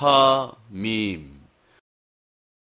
ha mim.